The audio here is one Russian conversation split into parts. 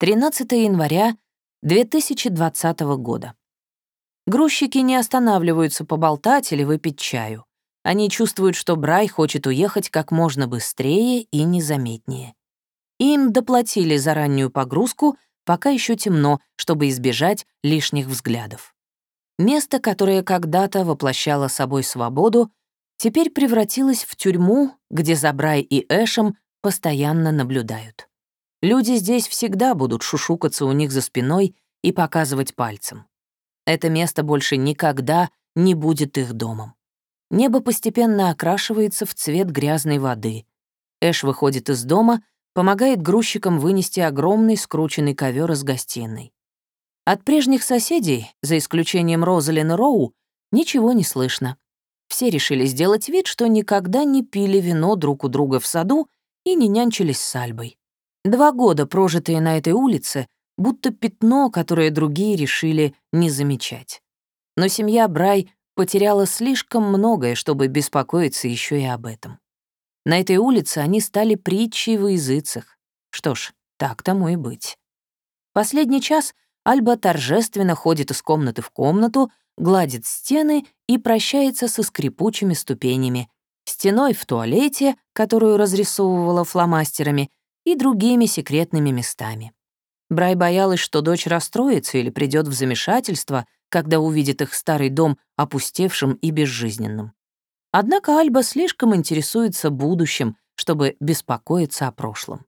13 января 2020 года. Грузчики не останавливаются поболтать или выпить чаю. Они чувствуют, что Брай хочет уехать как можно быстрее и незаметнее. Им доплатили за раннюю погрузку, пока еще темно, чтобы избежать лишних взглядов. Место, которое когда-то воплощало собой свободу, теперь превратилось в тюрьму, где за Брай и Эшем постоянно наблюдают. Люди здесь всегда будут шушукаться у них за спиной и показывать пальцем. Это место больше никогда не будет их домом. Небо постепенно окрашивается в цвет грязной воды. Эш выходит из дома, помогает грузчикам вынести огромный скрученный ковер из гостиной. От прежних соседей, за исключением Розалин и Роу, ничего не слышно. Все решили сделать вид, что никогда не пили вино друг у друга в саду и не нянчились с Альбой. Два года, прожитые на этой улице, будто пятно, которое другие решили не замечать. Но семья Брай потеряла слишком многое, чтобы беспокоиться еще и об этом. На этой улице они стали притчей во языцах. Что ж, так тому и быть. Последний час Альба торжественно ходит из комнаты в комнату, гладит стены и прощается со скрипучими ступенями, стеной в туалете, которую разрисовывала фломастерами, и другими секретными местами. Брай боялась, что дочь расстроится или придет в замешательство, когда увидит их старый дом опустевшим и безжизненным. Однако Альба слишком интересуется будущим, чтобы беспокоиться о прошлом.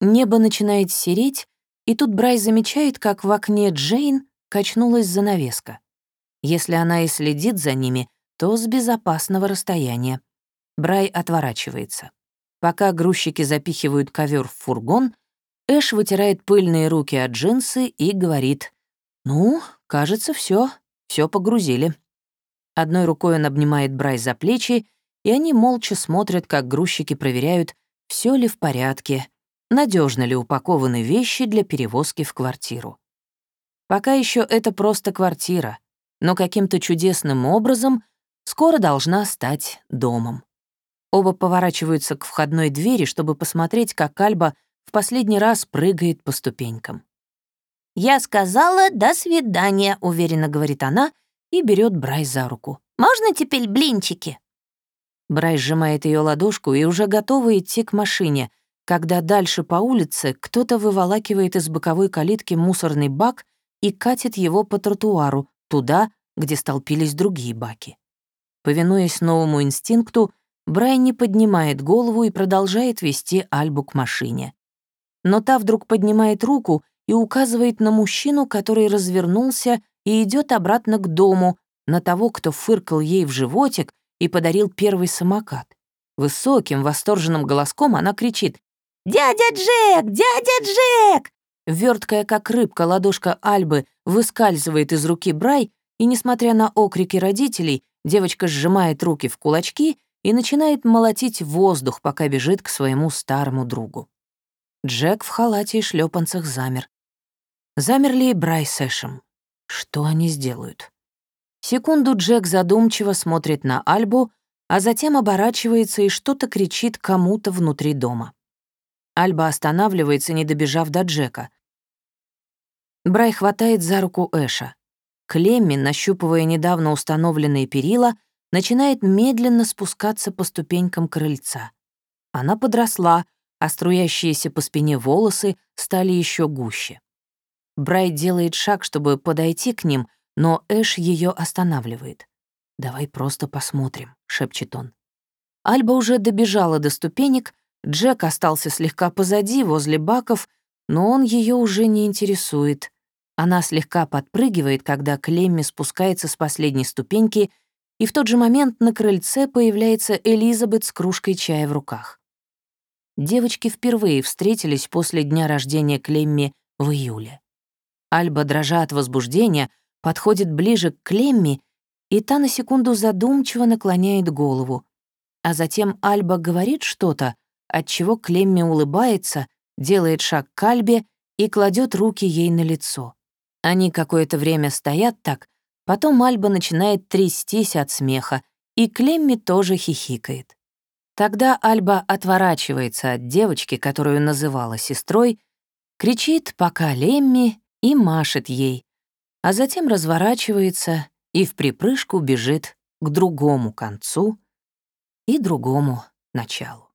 Небо начинает сереть, и тут Брай замечает, как в окне Джейн качнулась занавеска. Если она и следит за ними, то с безопасного расстояния. Брай отворачивается. Пока грузчики запихивают ковер в фургон, Эш вытирает пыльные руки от джинсы и говорит, «Ну, кажется, все, все погрузили». Одной рукой он обнимает Брай за плечи, и они молча смотрят, как грузчики проверяют, все ли в порядке, надежно ли упакованы вещи для перевозки в квартиру. Пока еще это просто квартира, но каким-то чудесным образом скоро должна стать домом. Оба поворачиваются к входной двери, чтобы посмотреть, как Альба в последний раз прыгает по ступенькам. «Я сказала «до свидания», — уверенно говорит она и берет Брай за руку. «Можно теперь блинчики?» Брай сжимает ее ладошку и уже готова идти к машине, когда дальше по улице кто-то выволакивает из боковой калитки мусорный бак и катит его по тротуару, туда, где столпились другие баки. Повинуясь новому инстинкту, Брайан не поднимает голову и продолжает вести Альбу к машине. Но та вдруг поднимает руку и указывает на мужчину, который развернулся и идет обратно к дому, на того, кто фыркал ей в животик и подарил первый самокат. Высоким, восторженным голоском она кричит «Дядя Джек! Дядя Джек!» Верткая, как рыбка, ладошка Альбы выскальзывает из руки Брай, и, несмотря на окрики родителей, девочка сжимает руки в кулачки и начинает молотить воздух, пока бежит к своему старому другу. Джек в халате и шлепанцах замер. Замерли и Брай с Эшем. Что они сделают? Секунду Джек задумчиво смотрит на Альбу, а затем оборачивается и что-то кричит кому-то внутри дома. Альба останавливается, не добежав до Джека. Брай хватает за руку Эша. Клемми, нащупывая недавно установленные перила, начинает медленно спускаться по ступенькам крыльца. Она подросла, а струящиеся по спине волосы стали еще гуще. Брайт делает шаг, чтобы подойти к ним, но Эш ее останавливает. «Давай просто посмотрим», — шепчет он. Альба уже добежала до ступенек, Джек остался слегка позади, возле баков, но он ее уже не интересует. Она слегка подпрыгивает, когда Клемми спускается с последней ступеньки и в тот же момент на крыльце появляется Элизабет с кружкой чая в руках. Девочки впервые встретились после дня рождения Клемми в июле. Альба, дрожа от возбуждения, подходит ближе к Клемми, и та на секунду задумчиво наклоняет голову. А затем Альба говорит что-то, от чего Клемми улыбается, делает шаг к Альбе и кладет руки ей на лицо. Они какое-то время стоят так, Потом Альба начинает трястись от смеха, и Клемми тоже хихикает. Тогда Альба отворачивается от девочки, которую называла сестрой, кричит «пока Лемми» и машет ей, а затем разворачивается и в припрыжку бежит к другому концу и другому началу.